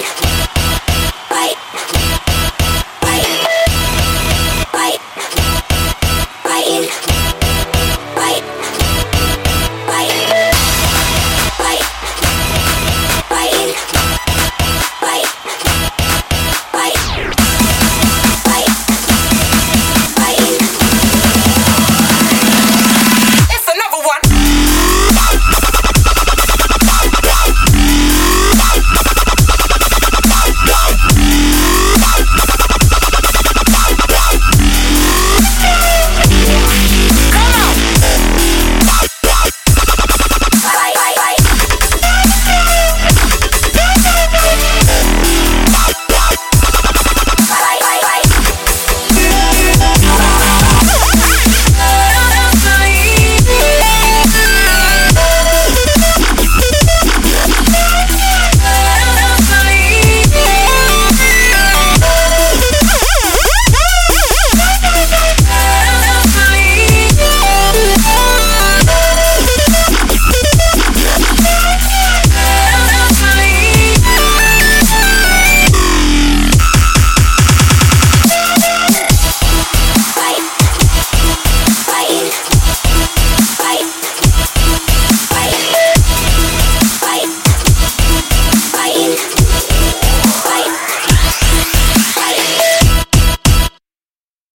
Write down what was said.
Safety.